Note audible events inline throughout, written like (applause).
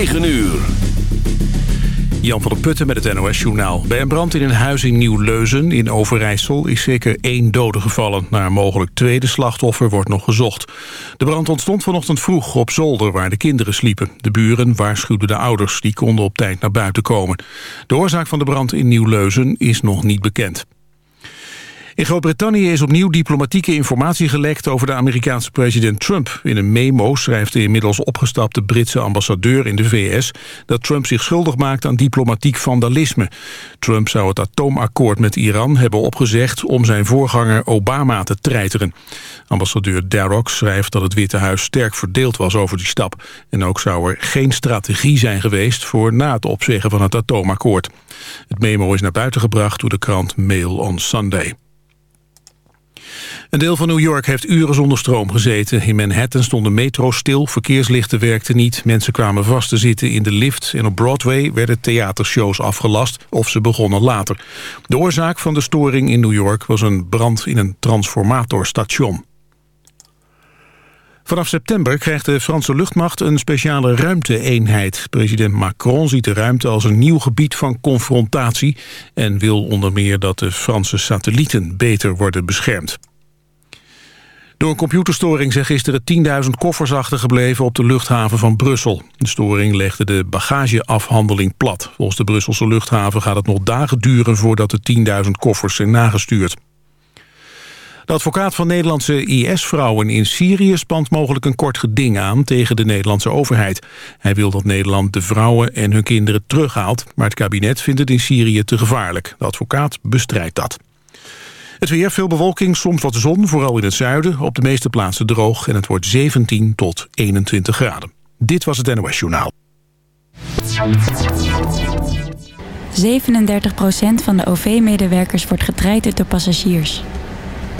9 uur. Jan van der Putten met het NOS-journaal. Bij een brand in een huis in Nieuw-Leuzen in Overijssel... is zeker één dode gevallen. Naar een mogelijk tweede slachtoffer wordt nog gezocht. De brand ontstond vanochtend vroeg op zolder waar de kinderen sliepen. De buren waarschuwden de ouders. Die konden op tijd naar buiten komen. De oorzaak van de brand in Nieuw-Leuzen is nog niet bekend. In Groot-Brittannië is opnieuw diplomatieke informatie gelekt over de Amerikaanse president Trump. In een memo schrijft de inmiddels opgestapte Britse ambassadeur in de VS dat Trump zich schuldig maakt aan diplomatiek vandalisme. Trump zou het atoomakkoord met Iran hebben opgezegd om zijn voorganger Obama te treiteren. Ambassadeur Darroch schrijft dat het Witte Huis sterk verdeeld was over die stap. En ook zou er geen strategie zijn geweest voor na het opzeggen van het atoomakkoord. Het memo is naar buiten gebracht door de krant Mail on Sunday. Een deel van New York heeft uren zonder stroom gezeten. In Manhattan stond de metro stil, verkeerslichten werkten niet... mensen kwamen vast te zitten in de lift... en op Broadway werden theatershows afgelast of ze begonnen later. De oorzaak van de storing in New York was een brand in een transformatorstation. Vanaf september krijgt de Franse luchtmacht een speciale ruimte-eenheid. President Macron ziet de ruimte als een nieuw gebied van confrontatie... en wil onder meer dat de Franse satellieten beter worden beschermd. Door een computerstoring zijn gisteren 10.000 koffers achtergebleven op de luchthaven van Brussel. De storing legde de bagageafhandeling plat. Volgens de Brusselse luchthaven gaat het nog dagen duren voordat de 10.000 koffers zijn nagestuurd. De advocaat van Nederlandse IS-vrouwen in Syrië spant mogelijk een kort geding aan tegen de Nederlandse overheid. Hij wil dat Nederland de vrouwen en hun kinderen terughaalt, maar het kabinet vindt het in Syrië te gevaarlijk. De advocaat bestrijdt dat. Het weer, veel bewolking, soms wat zon, vooral in het zuiden. Op de meeste plaatsen droog en het wordt 17 tot 21 graden. Dit was het NOS Journaal. 37% van de OV-medewerkers wordt getraind door passagiers.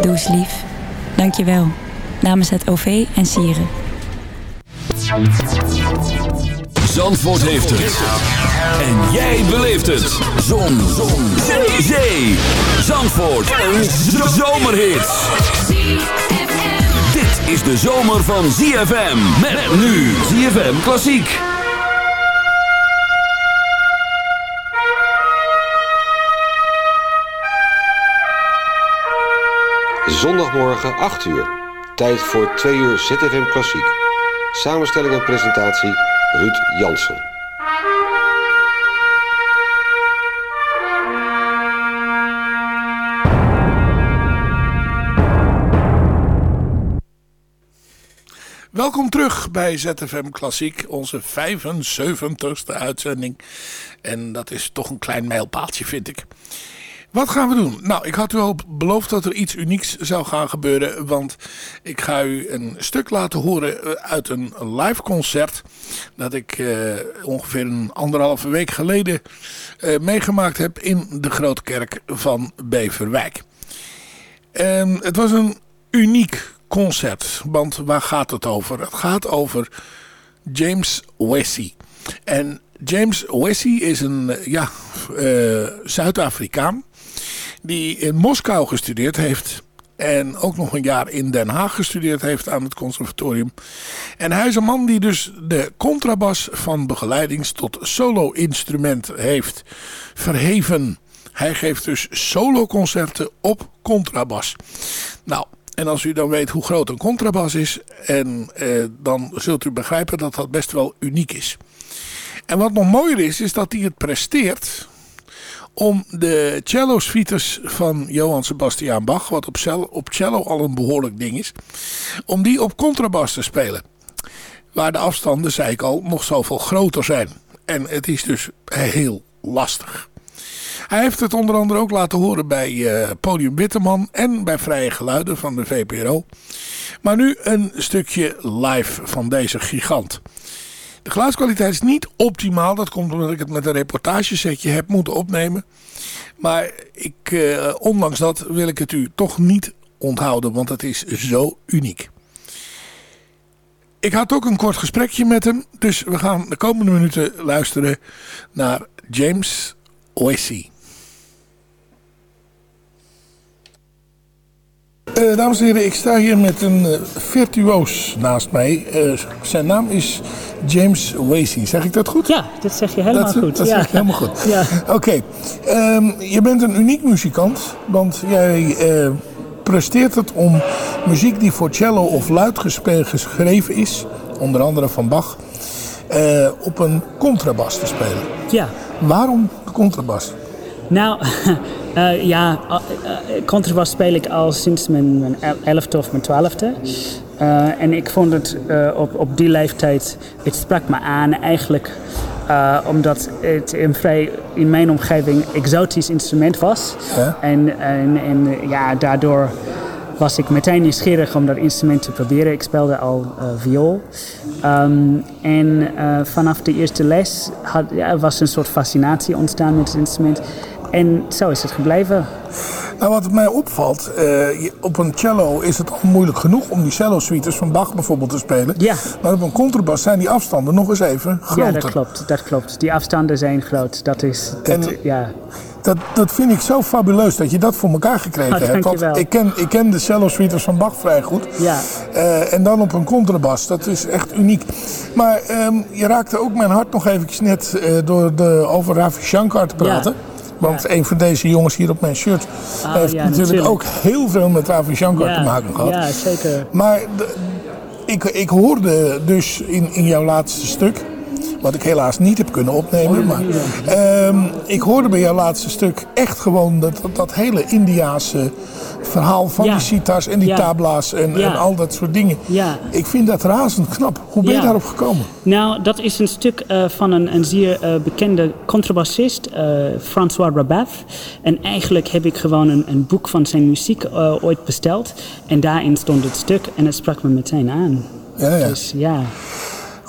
Doe lief. Dank je wel. Namens het OV en Sieren. Zandvoort heeft het. En jij beleeft het. Zon. Zon. Zee. Zee. Zandvoort. Een zomerhit. Dit is de zomer van ZFM. Met nu ZFM Klassiek. Zondagmorgen 8 uur. Tijd voor 2 uur ZFM Klassiek. Samenstelling en presentatie Ruud Jansen. Welkom terug bij ZFM Klassiek, onze 75ste uitzending. En dat is toch een klein mijlpaaltje, vind ik. Wat gaan we doen? Nou, ik had u al beloofd dat er iets unieks zou gaan gebeuren. Want ik ga u een stuk laten horen eh, uit een live concert. Dat ik uh, ongeveer een anderhalve week geleden uh, meegemaakt heb in de Grote Kerk van Beverwijk. En het was een uniek concert. Want waar gaat het over? Het gaat over James Wessie. En James Wessie is een ja, uh, Zuid-Afrikaan die in Moskou gestudeerd heeft. En ook nog een jaar in Den Haag gestudeerd heeft aan het conservatorium. En hij is een man die dus de contrabas van begeleidings tot solo-instrument heeft verheven. Hij geeft dus solo-concerten op contrabas. Nou, en als u dan weet hoe groot een contrabas is... En, eh, dan zult u begrijpen dat dat best wel uniek is. En wat nog mooier is, is dat hij het presteert om de cello-suites van Johann Sebastian Bach, wat op cello, op cello al een behoorlijk ding is, om die op contrabas te spelen. Waar de afstanden, zei ik al, nog zoveel groter zijn. En het is dus heel lastig. Hij heeft het onder andere ook laten horen bij uh, Podium Witteman en bij Vrije Geluiden van de VPRO. Maar nu een stukje live van deze gigant. De geluidskwaliteit is niet optimaal. Dat komt omdat ik het met een reportagesetje heb moeten opnemen. Maar ik, eh, ondanks dat wil ik het u toch niet onthouden. Want het is zo uniek. Ik had ook een kort gesprekje met hem. Dus we gaan de komende minuten luisteren naar James Oesey. Uh, dames en heren, ik sta hier met een uh, virtuoos naast mij. Uh, zijn naam is James Wasey. Zeg ik dat goed? Ja, dat zeg je helemaal dat, goed. Dat ja. zeg ik helemaal goed. (laughs) ja. Oké, okay. um, je bent een uniek muzikant, want jij presteert het om muziek die voor cello of luid geschreven is, onder andere van Bach, op een contrabas te spelen. Ja. Waarom de contrabas? Nou, uh, (laughs) ja, uh, contrabas speel ik al sinds mijn, mijn elfde of mijn twaalfde. Uh, en ik vond het op, op die leeftijd, het sprak me aan eigenlijk omdat het een vrij in mijn omgeving exotisch instrument was. Ja. En, en, en ja, daardoor was ik meteen nieuwsgierig om dat instrument te proberen. Ik speelde al uh, viool. Um, en uh, vanaf de eerste les had, ja, was een soort fascinatie ontstaan met het instrument. En zo is het gebleven. Nou, wat mij opvalt, uh, op een cello is het al moeilijk genoeg om die cello-suites van Bach bijvoorbeeld te spelen. Ja. Maar op een contrabas zijn die afstanden nog eens even groter. Ja, dat klopt. Dat klopt. Die afstanden zijn groot. Dat is, dat, En- ja. Dat, dat vind ik zo fabuleus dat je dat voor elkaar gekregen Ah, hebt. Want ik ken, ik ken de cello-suites van Bach vrij goed. Ja. Eh, en dan op een contrabas. Dat is echt uniek. Maar ehm, je raakte ook mijn hart nog eventjes net eh, door de, over Ravi Shankar te praten. Want een van deze jongens hier op mijn shirt Ah, heeft ja, natuurlijk, natuurlijk. ook heel veel met Ravi Shankar te maken gehad. ja, zeker. Maar de- ik, ik hoorde dus in, in jouw laatste stuk, wat ik helaas niet heb kunnen opnemen, maar ehm, ik hoorde bij jouw laatste stuk echt gewoon dat, dat, hele Indiaanse verhaal van Ja. die sitars en die Ja. tabla's en, Ja. en al dat soort dingen. Ja. Ik vind dat razend knap. Hoe ben je daarop gekomen? Nou, dat is een stuk eh, van een, een zeer eh, bekende contrabassist, eh, François Rabat. En eigenlijk heb ik gewoon een, een boek van zijn muziek ooit besteld. En daarin stond het stuk en het sprak me meteen aan. Ja, ja. Dus ja,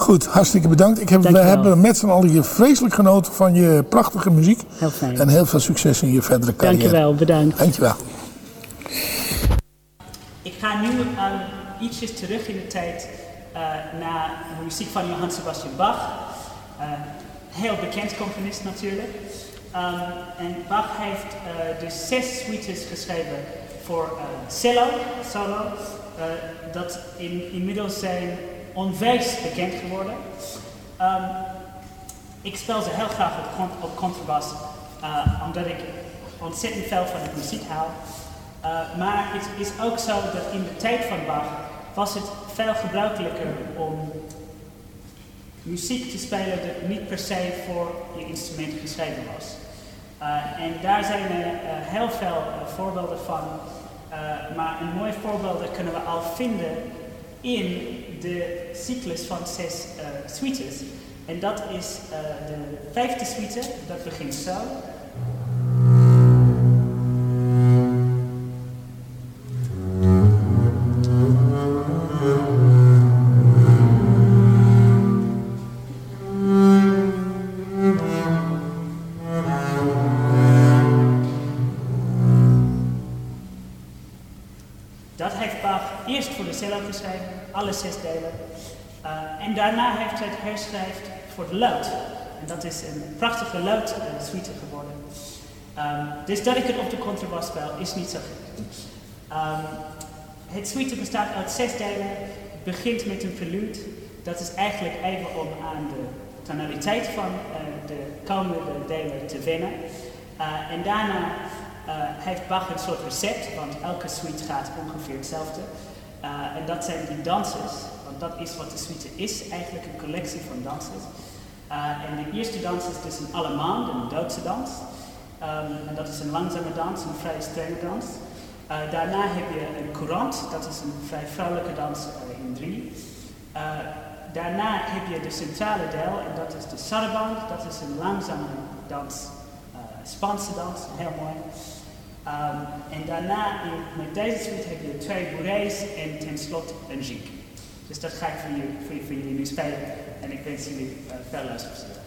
Goed, hartstikke bedankt. Ik heb, we hebben met z'n allen hier vreselijk genoten van je prachtige muziek. heel fijn. En heel veel succes in je verdere carrière. Dankjewel, bedankt. Dankjewel. Ik ga nu um, ietsjes terug in de tijd uh, naar de muziek van Johann Sebastian Bach. Uh, heel bekend componist natuurlijk. Um, en Bach heeft uh, dus zes suites geschreven voor uh, cello, solo, uh, dat in, inmiddels zijn onwijs bekend geworden. Um, ik speel ze heel graag op, op contrabas, uh, omdat ik ontzettend veel van de muziek hou. Uh, maar het is ook zo dat in de tijd van Bach was het veel gebruikelijker om muziek te spelen dat niet per se voor je instrument geschreven was. Uh, en daar zijn er heel veel voorbeelden van. Maar een mooi voorbeeld kunnen we al vinden in de cyclus van zes uh, suites. En dat is uh, de vijfde suite, dat begint zo. Voor de luid. En dat is een prachtige luid uh, suite geworden. Um, dus dat ik het op de contrabas is niet zo gek. Um, het suite bestaat uit zes delen. Het begint met een prelude. Dat is eigenlijk even om aan de tonaliteit van uh, de komende delen te wennen. Uh, en daarna heeft Bach een soort recept, want elke suite gaat ongeveer hetzelfde. En dat zijn die dansers, want dat is wat de suite is, eigenlijk een collectie van dansers. Uh, en de eerste dans is dus een Allemand, een Duitse dans. Um, en dat is een langzame dans, een vrij strenge dans. Uh, daarna heb je een courant, dat is een vrij vrouwelijke dans uh, in drie. Daarna heb je de centrale deel, en dat is de saraband, dat is een langzame dans, Spaanse dans, heel mooi. Um, en daarna in, met deze suite heb je twee bourrées en tenslotte een jig. Dus dat ga ik voor jullie, voor, jullie nu spelen en ik wens jullie uh, veel luisterplezier.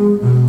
Mm-hmm.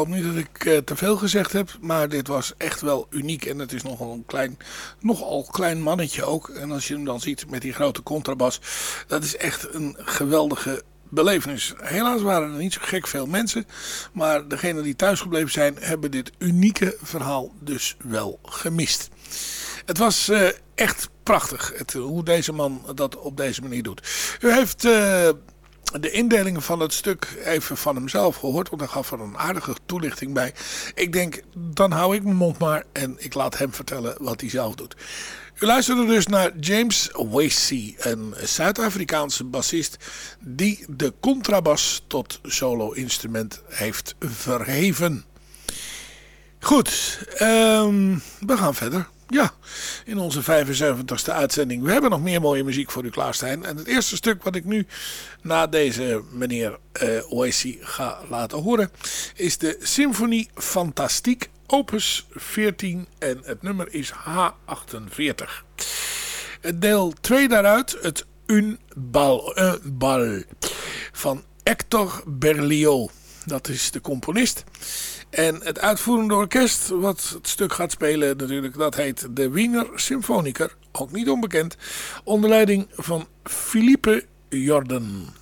Hoop niet dat ik uh, te veel gezegd heb, maar dit was echt wel uniek. En het is nogal een klein, nogal klein mannetje ook. En als je hem dan ziet met die grote contrabas, dat is echt een geweldige belevenis. Helaas waren er niet zo gek veel mensen, maar degenen die thuisgebleven zijn, hebben dit unieke verhaal dus wel gemist. Het was uh, echt prachtig het, hoe deze man dat op deze manier doet. U heeft... Uh, de indelingen van het stuk even van hemzelf gehoord. Want hij gaf er een aardige toelichting bij. Ik denk, dan hou ik mijn mond maar en ik laat hem vertellen wat hij zelf doet. U luisterde dus naar James Wasey, een Zuid-Afrikaanse bassist die de contrabas tot solo-instrument heeft verheven. Goed, um, we gaan verder. Ja, in onze 75ste uitzending. We hebben nog meer mooie muziek voor u klaarstaan. En het eerste stuk wat ik nu na deze meneer uh, ga laten horen... is de Symfonie Fantastiek opus 14 en het nummer is H48. Het deel 2 daaruit, het Un Bal, un bal van Hector Berlioz. Dat is de componist. En het uitvoerende orkest wat het stuk gaat spelen natuurlijk, dat heet de Wiener Symfoniker, ook niet onbekend, onder leiding van Philippe Jordan.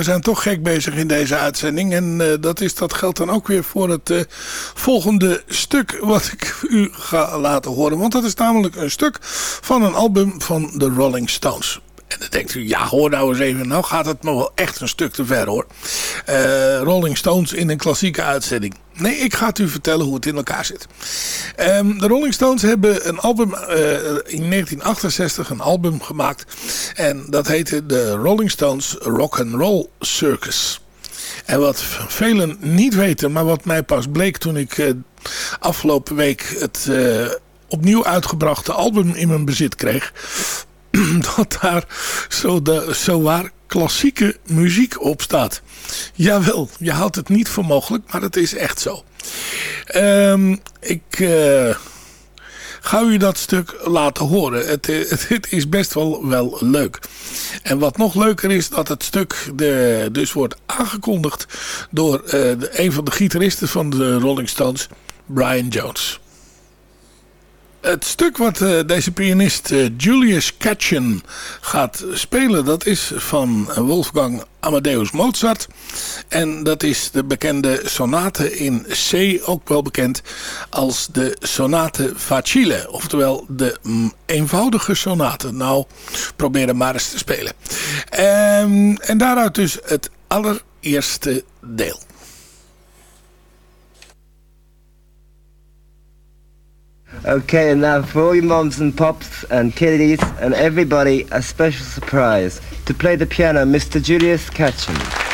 We zijn toch gek bezig in deze uitzending. En uh, dat, is, dat geldt dan ook weer voor het uh, volgende stuk wat ik u ga laten horen. Want dat is namelijk een stuk van een album van de Rolling Stones. En dan denkt u, ja hoor nou eens even, nou gaat het me wel echt een stuk te ver hoor. Uh, Rolling Stones in een klassieke uitzending. Nee, ik ga het u vertellen hoe het in elkaar zit. Um, de Rolling Stones hebben een album uh, in 1968 een album gemaakt. En dat heette de Rolling Stones Rock and Roll Circus. En wat velen niet weten, maar wat mij pas bleek toen ik uh, afgelopen week het opnieuw uitgebrachte album in mijn bezit kreeg. (clears throat) dat daar zo, de, zo waar klassieke muziek op staat. Jawel, je houdt het niet voor mogelijk, maar het is echt zo. Um, ik uh, ga u dat stuk laten horen. Het, het, (laughs) het, is best wel, wel leuk. En wat nog leuker is, dat het stuk de, dus wordt aangekondigd door uh, de, een van de gitaristen van de Rolling Stones, Brian Jones. Het stuk wat uh, deze pianist uh, Julius Katchen gaat spelen, dat is van Wolfgang Amadeus Mozart. En dat is de bekende sonate in C, ook wel bekend als de sonate facile. Oftewel de eenvoudige sonate. Nou, probeer hem maar eens te spelen. Um, en daaruit dus het allereerste deel. Okay, and now for all your moms and pops and kiddies and everybody, a special surprise. To play the piano, Mr. Julius Katchen.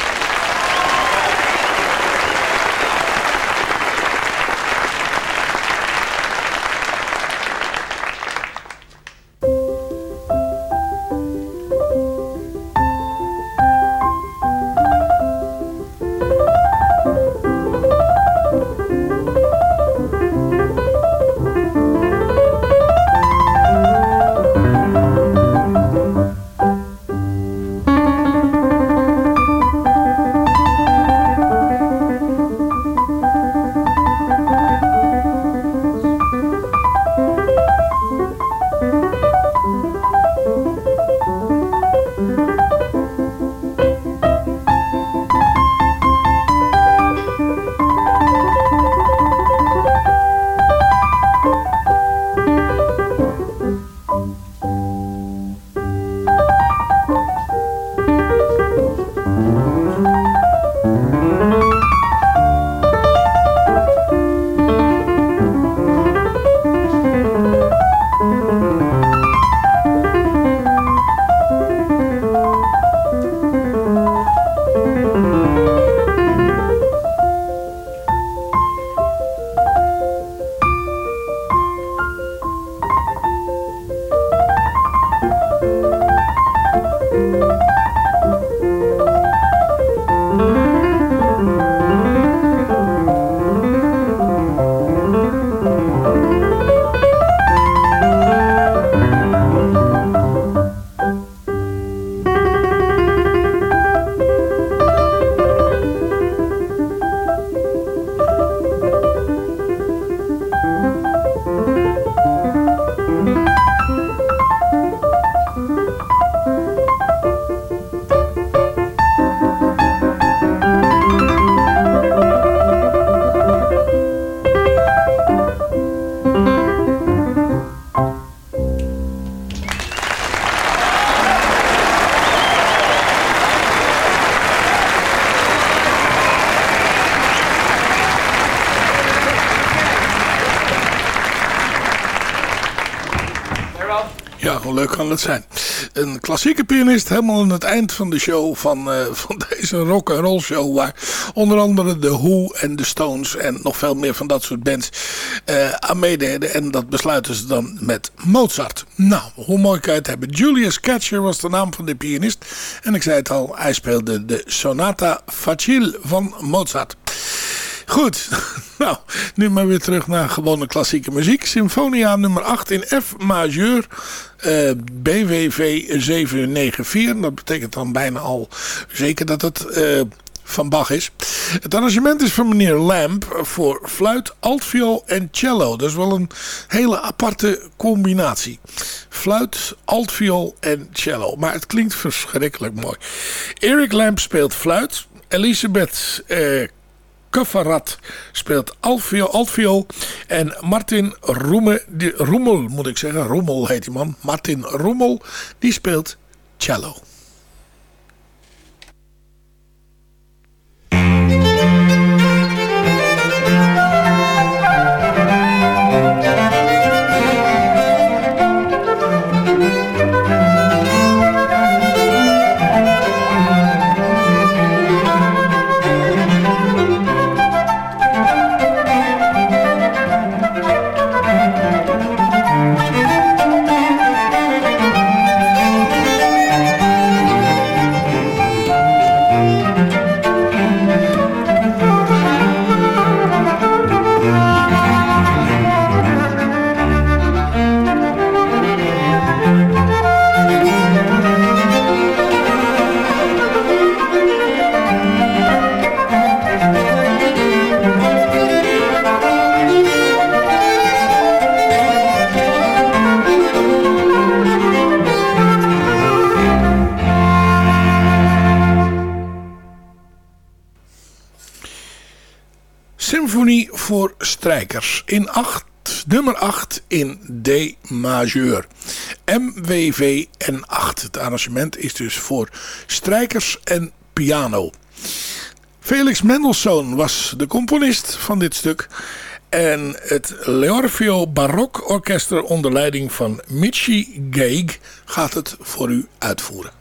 Het zijn. Een klassieke pianist helemaal aan het eind van de show van, uh, van (laughs) deze rock and roll show. Waar onder andere de Who en de Stones en nog veel meer van dat soort bands uh, aan meededen. En dat besluiten ze dan met Mozart. Nou, hoe mooi kan je het hebben. Julius Catcher was de naam van de pianist. En ik zei het al, hij speelde de Sonata Facile van Mozart. Goed, (laughs) nou, nu maar weer terug naar gewone klassieke muziek. Symfonia nummer 8 in F majeur, uh, BWV 794. Dat betekent dan bijna al zeker dat het uh, van Bach is. Het arrangement is van meneer Lamb voor fluit, altviool en cello. Dat is wel een hele aparte combinatie. Fluit, altviool en cello. Maar het klinkt verschrikkelijk mooi. Eric Lamb speelt fluit. Elisabeth eh, Kaffarat speelt altviool, altviool. En Martin Roeme, die, Roemel, moet ik zeggen. Roemel heet die man. Martin Roemel, die speelt cello. Symfonie voor strijkers in 8, nummer 8 in D majeur. MWV en 8. Het arrangement is dus voor strijkers en piano. Felix Mendelssohn was de componist van dit stuk. En het Leorfio Barok Orkester onder leiding van Michi Geig gaat het voor u uitvoeren.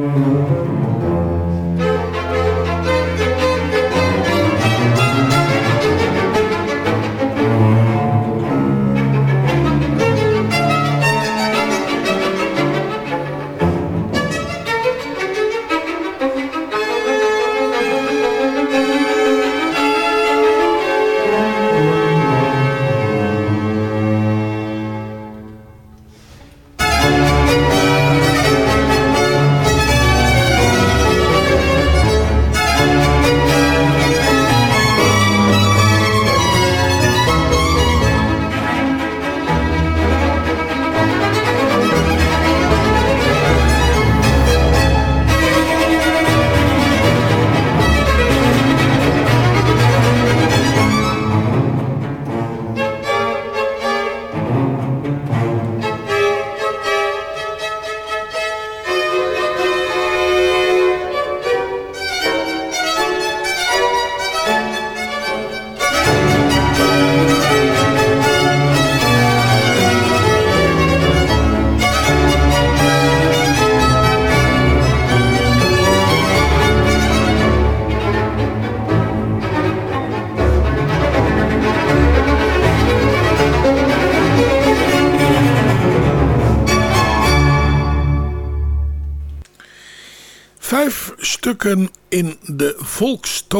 Música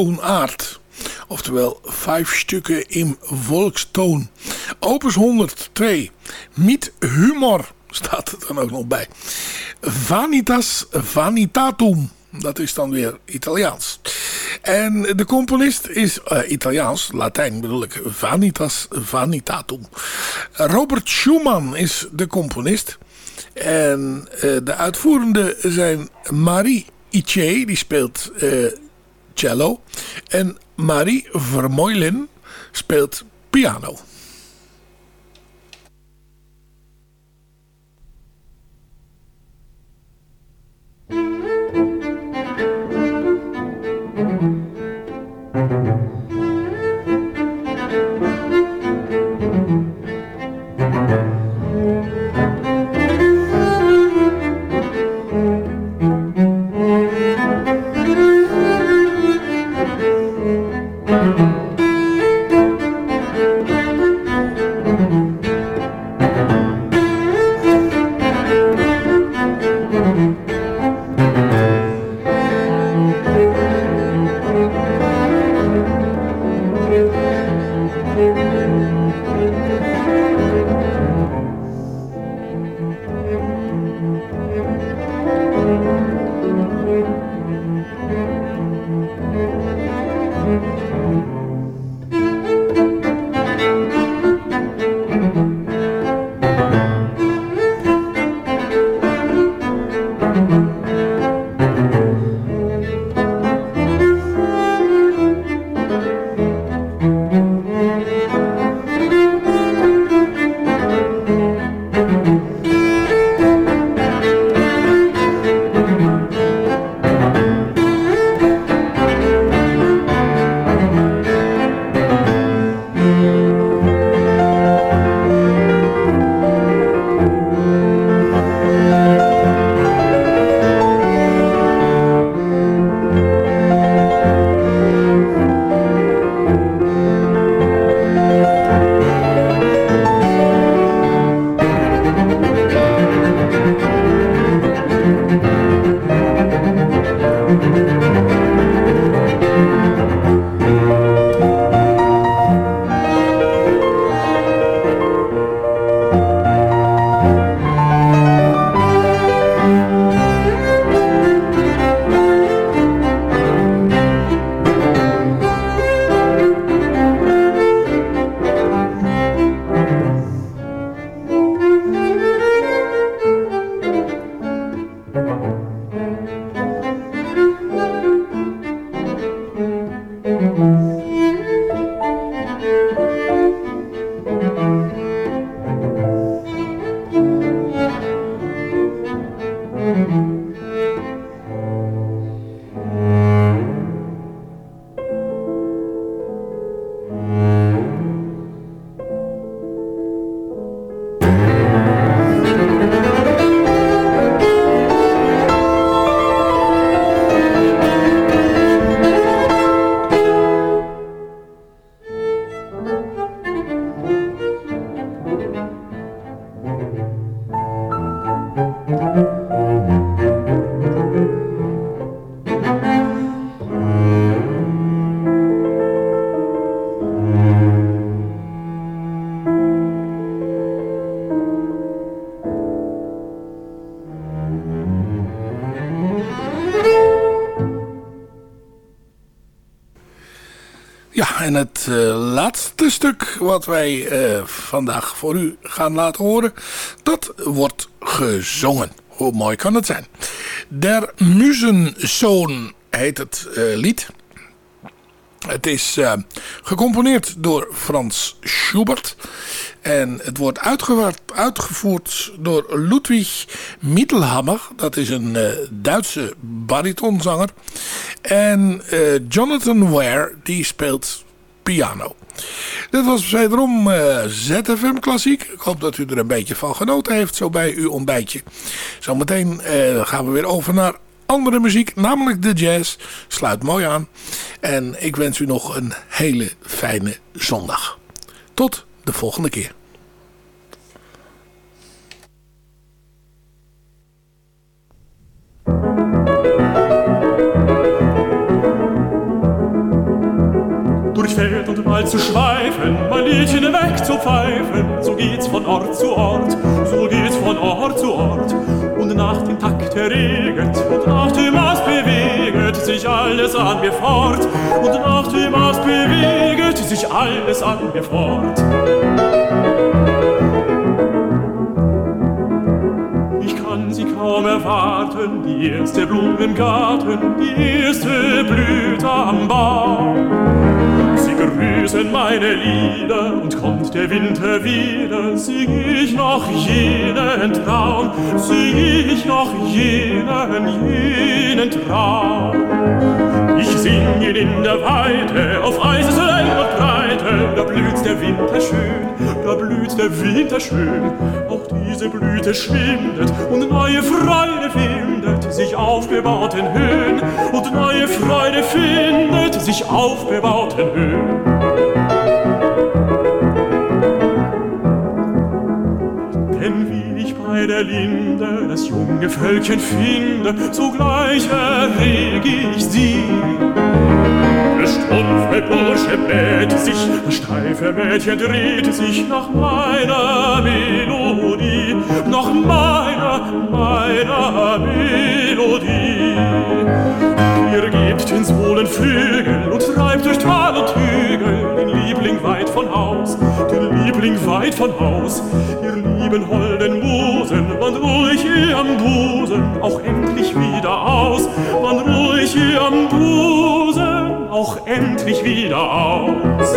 volkstoonaard. Oftewel vijf stukken in volkstoon. Opus 102. Miet humor staat er dan ook nog bij. Vanitas vanitatum. Dat is dan weer Italiaans. En de componist is uh, Italiaans, Latijn bedoel ik, Vanitas Vanitatum. Robert Schumann is de componist. En uh, de uitvoerende zijn Marie Ice, die speelt uh, cello. En Marie Vermeulen speelt piano. Laatste stuk wat wij uh, vandaag voor u gaan laten horen, dat wordt gezongen. Hoe mooi kan het zijn? Der Muzenzoon heet het uh, lied. Het is gecomponeerd door Frans Schubert. En het wordt uitgevoerd door Ludwig Mittelhammer. Dat is een Duitse baritonzanger. En Jonathan Ware, die speelt piano. Dit was wederom uh, ZFM Klassiek. Ik hoop dat u er een beetje van genoten heeft, zo bij uw ontbijtje. Zometeen uh, gaan we weer over naar andere muziek, namelijk de jazz. Sluit mooi aan. En ik wens u nog een hele fijne zondag. Tot de volgende keer. Mal zu schweifen, mein Liedchen wegzupfeifen. So geht's von Ort zu Ort, so geht's von Ort zu Ort. Und nach dem Takt erreget und nach dem Ast beweget sich alles an mir fort. Und nach dem Ast beweget sich alles an mir fort. kaum erwarten, die erste Blume im Garten, die erste Blüte am Baum. Grüßen meine Lieder und kommt der Winter wieder, sing ich noch jenen Traum, sing ich noch jenen, jenen Traum. Ich sing ihn in der Weite, auf Eiseslänge und Breite, da blüht der Winter schön, da blüht der Winter schön, auch diese Blüte schwindet und neue Freude findet sich auf bebauten Höhen und neue Freude findet sich auf bebauten Höhen. Denn wie ich bei der Linde das junge Völkchen finde, sogleich erreg ich sie. Der stumpfe Bursche bläht sich, das steife Mädchen dreht sich nach meiner Melodie, nach meiner, meiner Melodie. Ihr gebt den Sohlen Flügel und treibt durch Tal und Hügel den Liebling weit von Haus, den Liebling weit von Haus. Ihr lieben holden Musen, wann ruhig ihr am Busen, auch endlich wieder aus, wann ruhig ihr am Busen, auch endlich wieder aus.